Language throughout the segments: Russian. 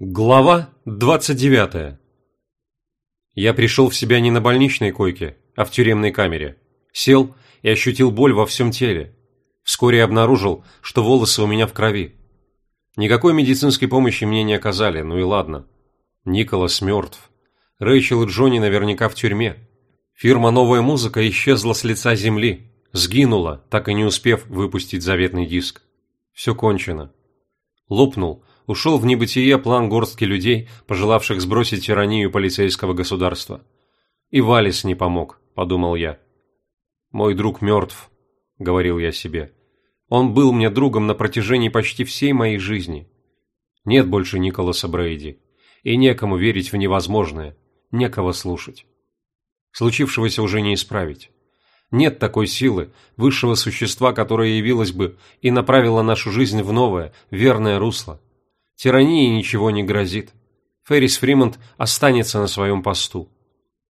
Глава 29. Я пришел в себя не на больничной койке, а в тюремной камере. Сел и ощутил боль во всем теле. Вскоре обнаружил, что волосы у меня в крови. Никакой медицинской помощи мне не оказали, ну и ладно. Николас мертв. Рэйчел и Джонни наверняка в тюрьме. Фирма «Новая музыка» исчезла с лица земли, сгинула, так и не успев выпустить заветный диск. Все кончено. Лопнул – ушел в небытие план горстки людей, пожелавших сбросить тиранию полицейского государства. И Валис не помог, подумал я. «Мой друг мертв», — говорил я себе. «Он был мне другом на протяжении почти всей моей жизни. Нет больше Николаса Брейди, и некому верить в невозможное, некого слушать. Случившегося уже не исправить. Нет такой силы, высшего существа, которое явилось бы и направило нашу жизнь в новое, верное русло. Тирании ничего не грозит. Феррис Фримонт останется на своем посту.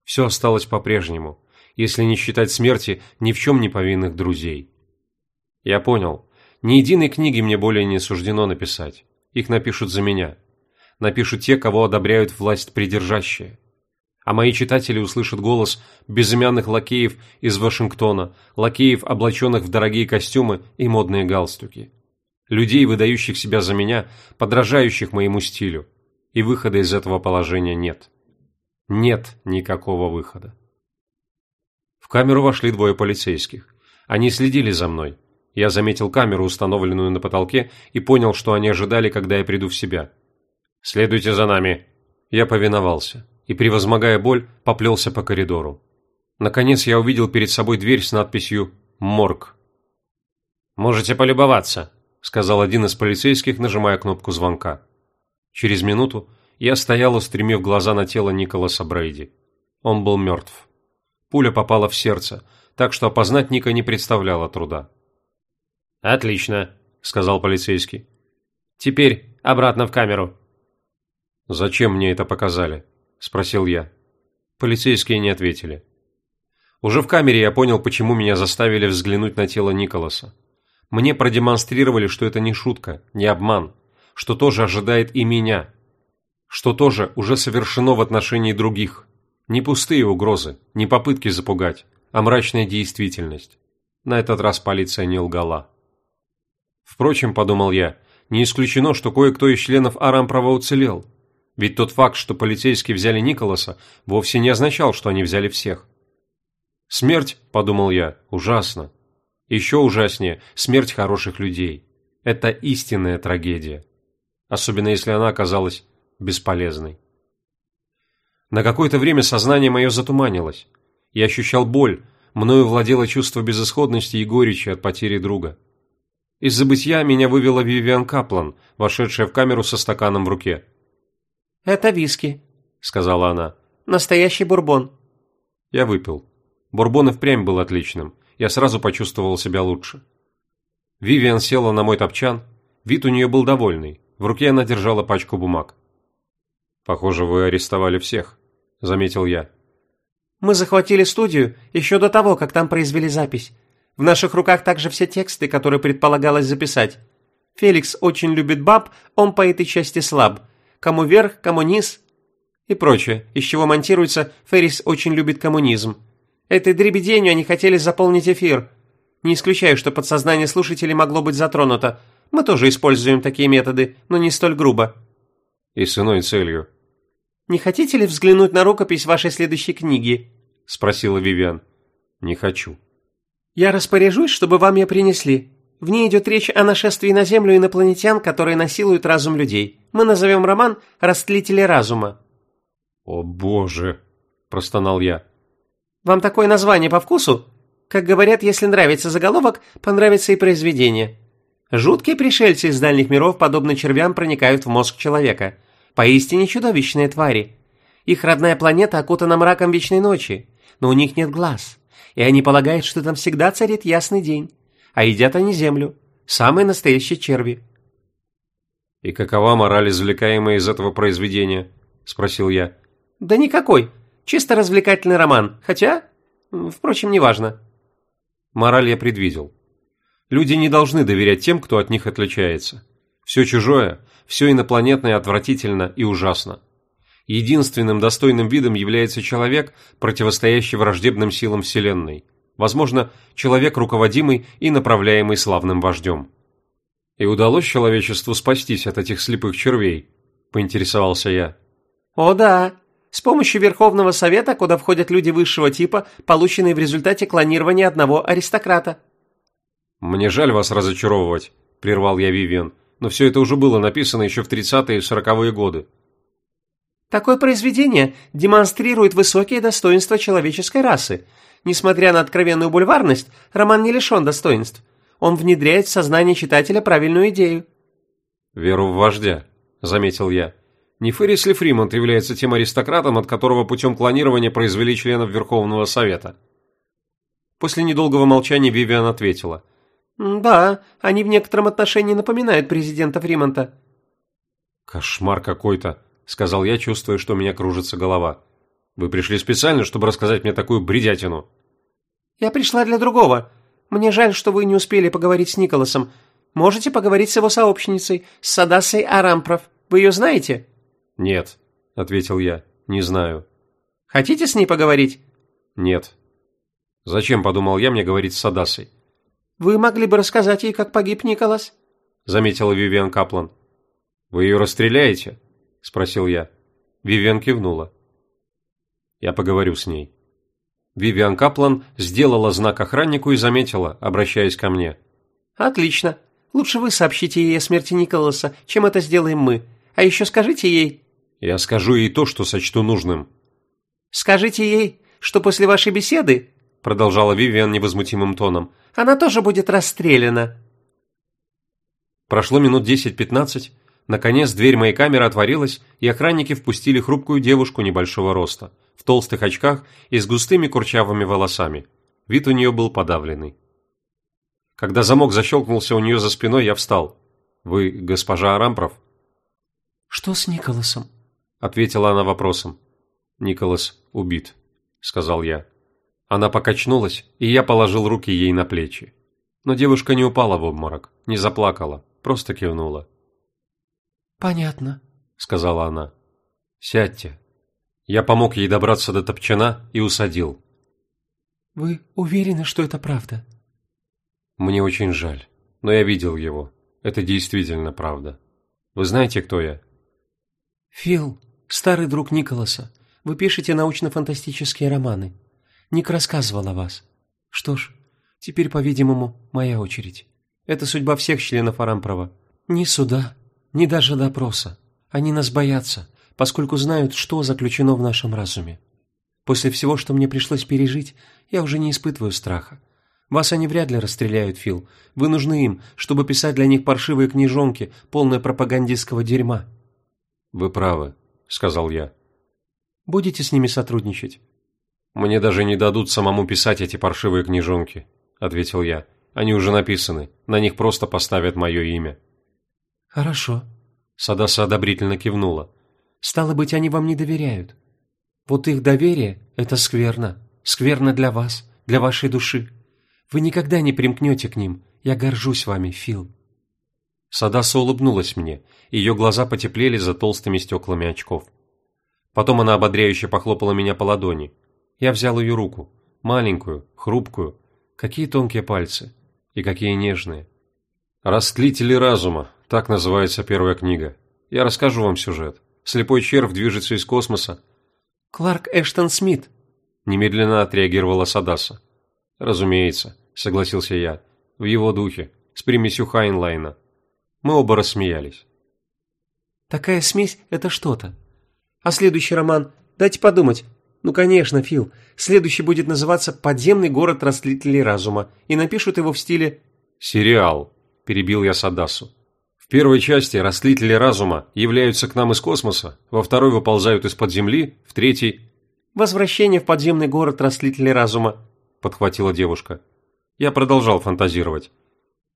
Все осталось по-прежнему, если не считать смерти ни в чем не повинных друзей. Я понял, ни единой книги мне более не суждено написать. Их напишут за меня. Напишут те, кого одобряют власть придержащая. А мои читатели услышат голос безымянных лакеев из Вашингтона, лакеев, облаченных в дорогие костюмы и модные галстуки людей, выдающих себя за меня, подражающих моему стилю. И выхода из этого положения нет. Нет никакого выхода. В камеру вошли двое полицейских. Они следили за мной. Я заметил камеру, установленную на потолке, и понял, что они ожидали, когда я приду в себя. «Следуйте за нами!» Я повиновался и, превозмогая боль, поплелся по коридору. Наконец я увидел перед собой дверь с надписью «Морг». «Можете полюбоваться», сказал один из полицейских, нажимая кнопку звонка. Через минуту я стоял, устремив глаза на тело Николаса Брейди. Он был мертв. Пуля попала в сердце, так что опознать Ника не представляло труда. «Отлично», — сказал полицейский. «Теперь обратно в камеру». «Зачем мне это показали?» – спросил я. Полицейские не ответили. Уже в камере я понял, почему меня заставили взглянуть на тело Николаса. Мне продемонстрировали, что это не шутка, не обман, что тоже ожидает и меня, что тоже уже совершено в отношении других. Не пустые угрозы, не попытки запугать, а мрачная действительность. На этот раз полиция не лгала. Впрочем, подумал я, не исключено, что кое-кто из членов Арампрова уцелел. Ведь тот факт, что полицейские взяли Николаса, вовсе не означал, что они взяли всех. Смерть, подумал я, ужасно. Еще ужаснее – смерть хороших людей. Это истинная трагедия. Особенно если она оказалась бесполезной. На какое-то время сознание мое затуманилось. Я ощущал боль, мною владело чувство безысходности и горечи от потери друга. Из забытья меня вывела Вивиан Каплан, вошедшая в камеру со стаканом в руке. «Это виски», — сказала она. «Настоящий бурбон». Я выпил. Бурбон и впрямь был отличным я сразу почувствовал себя лучше. Вивиан села на мой топчан, вид у нее был довольный, в руке она держала пачку бумаг. «Похоже, вы арестовали всех», — заметил я. «Мы захватили студию еще до того, как там произвели запись. В наших руках также все тексты, которые предполагалось записать. Феликс очень любит баб, он по этой части слаб. Кому вверх, кому низ и прочее, из чего монтируется «Феррис очень любит коммунизм». Этой дребеденью они хотели заполнить эфир. Не исключаю, что подсознание слушателей могло быть затронуто. Мы тоже используем такие методы, но не столь грубо. И с иной целью. «Не хотите ли взглянуть на рукопись вашей следующей книги?» – спросила Вивиан. «Не хочу». «Я распоряжусь, чтобы вам ее принесли. В ней идет речь о нашествии на Землю инопланетян, которые насилуют разум людей. Мы назовем роман «Растлители разума». «О боже!» – простонал я. Вам такое название по вкусу? Как говорят, если нравится заголовок, понравится и произведение. Жуткие пришельцы из дальних миров, подобно червям, проникают в мозг человека. Поистине чудовищные твари. Их родная планета окутана мраком вечной ночи, но у них нет глаз, и они полагают, что там всегда царит ясный день. А едят они землю. Самые настоящие черви. «И какова мораль, извлекаемая из этого произведения?» – спросил я. «Да никакой. Чисто развлекательный роман, хотя... Впрочем, неважно. Мораль я предвидел. Люди не должны доверять тем, кто от них отличается. Все чужое, все инопланетное отвратительно и ужасно. Единственным достойным видом является человек, противостоящий враждебным силам Вселенной. Возможно, человек, руководимый и направляемый славным вождем. И удалось человечеству спастись от этих слепых червей, поинтересовался я. О да, с помощью Верховного Совета, куда входят люди высшего типа, полученные в результате клонирования одного аристократа. «Мне жаль вас разочаровывать», – прервал я Вивиан, «но все это уже было написано еще в 30-е и 40-е годы». Такое произведение демонстрирует высокие достоинства человеческой расы. Несмотря на откровенную бульварность, роман не лишен достоинств. Он внедряет в сознание читателя правильную идею. «Веру в вождя», – заметил я. Не Феррис ли Фримонт является тем аристократом, от которого путем клонирования произвели членов Верховного Совета? После недолгого молчания Вивиан ответила. «Да, они в некотором отношении напоминают президента Фримонта». «Кошмар какой-то», — сказал я, чувствуя, что у меня кружится голова. «Вы пришли специально, чтобы рассказать мне такую бредятину?» «Я пришла для другого. Мне жаль, что вы не успели поговорить с Николасом. Можете поговорить с его сообщницей, с Садасой Арампров. Вы ее знаете?» «Нет», — ответил я, — «не знаю». «Хотите с ней поговорить?» «Нет». «Зачем, — подумал я, — мне говорить с Садасой?» «Вы могли бы рассказать ей, как погиб Николас?» — заметила Вивиан Каплан. «Вы ее расстреляете?» — спросил я. Вивиан кивнула. «Я поговорю с ней». Вивиан Каплан сделала знак охраннику и заметила, обращаясь ко мне. «Отлично. Лучше вы сообщите ей о смерти Николаса, чем это сделаем мы. А еще скажите ей...» «Я скажу ей то, что сочту нужным». «Скажите ей, что после вашей беседы, — продолжала Вивиан невозмутимым тоном, — она тоже будет расстреляна». Прошло минут десять-пятнадцать. Наконец дверь моей камеры отворилась, и охранники впустили хрупкую девушку небольшого роста, в толстых очках и с густыми курчавыми волосами. Вид у нее был подавленный. Когда замок защелкнулся у нее за спиной, я встал. «Вы госпожа Арампров?» «Что с Николасом?» – ответила она вопросом. «Николас убит», – сказал я. Она покачнулась, и я положил руки ей на плечи. Но девушка не упала в обморок, не заплакала, просто кивнула. «Понятно», – сказала она. «Сядьте». Я помог ей добраться до топчана и усадил. «Вы уверены, что это правда?» «Мне очень жаль, но я видел его. Это действительно правда. Вы знаете, кто я?» «Фил, старый друг Николаса, вы пишете научно-фантастические романы. Ник рассказывал о вас. Что ж, теперь, по-видимому, моя очередь. Это судьба всех членов Арампрова. Ни суда, ни даже допроса. Они нас боятся, поскольку знают, что заключено в нашем разуме. После всего, что мне пришлось пережить, я уже не испытываю страха. Вас они вряд ли расстреляют, Фил. Вы нужны им, чтобы писать для них паршивые книжонки, полные пропагандистского дерьма. «Вы правы», — сказал я. «Будете с ними сотрудничать?» «Мне даже не дадут самому писать эти паршивые книжонки», — ответил я. «Они уже написаны, на них просто поставят мое имя». «Хорошо», — Садаса одобрительно кивнула. «Стало быть, они вам не доверяют. Вот их доверие — это скверно. Скверно для вас, для вашей души. Вы никогда не примкнете к ним. Я горжусь вами, Фил». Садаса улыбнулась мне, ее глаза потеплели за толстыми стеклами очков. Потом она ободряюще похлопала меня по ладони. Я взял ее руку, маленькую, хрупкую. Какие тонкие пальцы. И какие нежные. «Растлители разума», так называется первая книга. Я расскажу вам сюжет. Слепой червь движется из космоса. «Кларк Эштон Смит», – немедленно отреагировала Садаса. «Разумеется», – согласился я. «В его духе, с примесью Хайнлайна». Мы оба рассмеялись. «Такая смесь – это что-то. А следующий роман? Дайте подумать. Ну, конечно, Фил. Следующий будет называться «Подземный город растлителей разума», и напишут его в стиле... «Сериал», – перебил я Садасу. В первой части растлители разума являются к нам из космоса, во второй выползают из-под земли, в третьей... «Возвращение в подземный город растлителей разума», – подхватила девушка. Я продолжал фантазировать.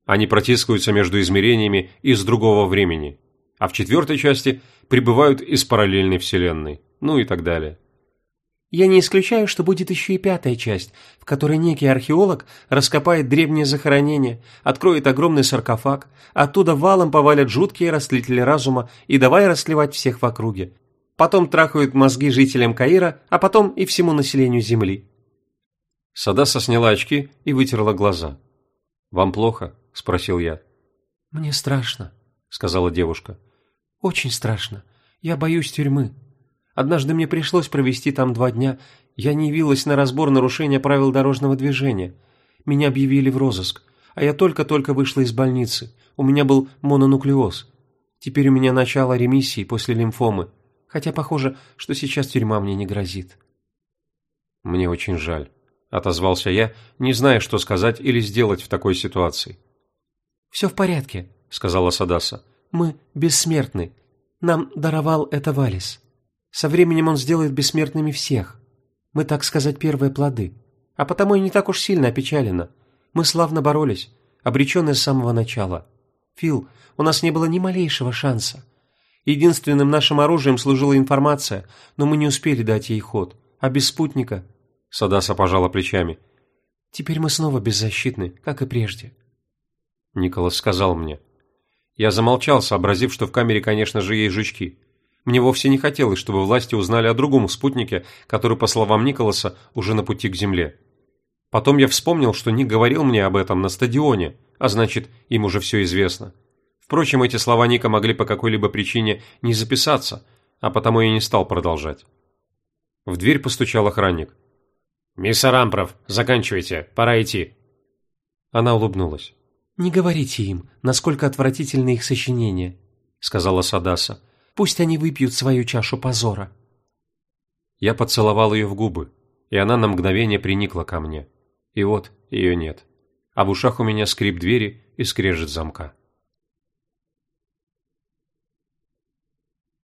Они протискиваются между измерениями из другого времени, а в четвертой части прибывают из параллельной вселенной, ну и так далее. Я не исключаю, что будет еще и пятая часть, в которой некий археолог раскопает древнее захоронение, откроет огромный саркофаг, оттуда валом повалят жуткие растлители разума и давай расливать всех в округе. Потом трахают мозги жителям Каира, а потом и всему населению Земли. Садаса сняла очки и вытерла глаза. «Вам плохо?» – спросил я. «Мне страшно», – сказала девушка. «Очень страшно. Я боюсь тюрьмы. Однажды мне пришлось провести там два дня. Я не явилась на разбор нарушения правил дорожного движения. Меня объявили в розыск. А я только-только вышла из больницы. У меня был мононуклеоз. Теперь у меня начало ремиссии после лимфомы. Хотя похоже, что сейчас тюрьма мне не грозит. Мне очень жаль. Отозвался я, не зная, что сказать или сделать в такой ситуации. «Все в порядке», — сказала Садаса. «Мы бессмертны. Нам даровал это Валис». Со временем он сделает бессмертными всех. Мы, так сказать, первые плоды. А потому и не так уж сильно опечалена. Мы славно боролись, обреченные с самого начала. Фил, у нас не было ни малейшего шанса. Единственным нашим оружием служила информация, но мы не успели дать ей ход. А без спутника... Садаса пожала плечами. Теперь мы снова беззащитны, как и прежде. Николас сказал мне. Я замолчал, сообразив, что в камере, конечно же, есть жучки. Мне вовсе не хотелось, чтобы власти узнали о другом спутнике, который, по словам Николаса, уже на пути к Земле. Потом я вспомнил, что Ник говорил мне об этом на стадионе, а значит, им уже все известно. Впрочем, эти слова Ника могли по какой-либо причине не записаться, а потому я не стал продолжать. В дверь постучал охранник. «Мисс Арампров, заканчивайте, пора идти». Она улыбнулась. «Не говорите им, насколько отвратительны их сочинения», — сказала Садаса. Пусть они выпьют свою чашу позора. Я поцеловал ее в губы, и она на мгновение приникла ко мне. И вот ее нет. А в ушах у меня скрип двери и скрежет замка.